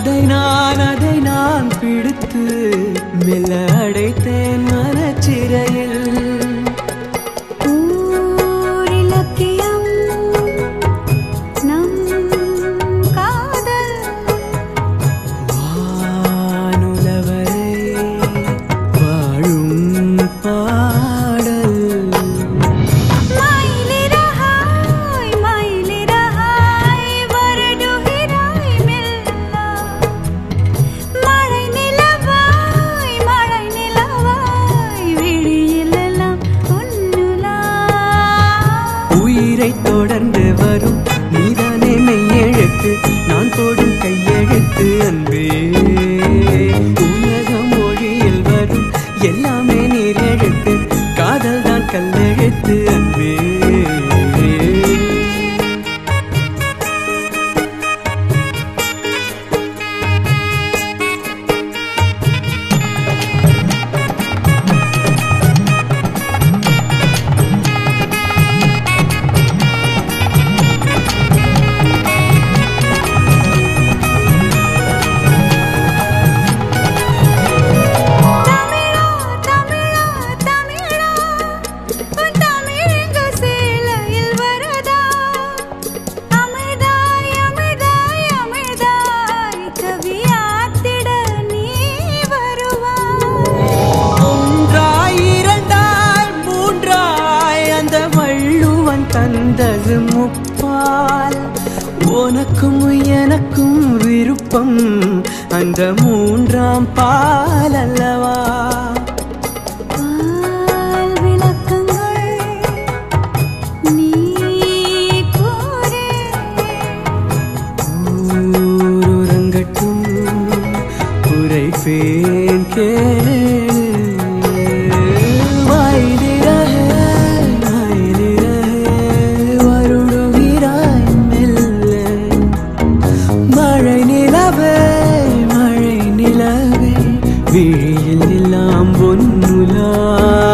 அதை நான் அதை நான் பிடித்து மெல்ல அடைத்தேன் மனச்சிறையில். உயிரை தொடர் ஒரு முப்பால். உனக்கும் எனக்கும் விருப்பம். அந்த மூன்றாம் பாலல் দিলাম বন্ধুলা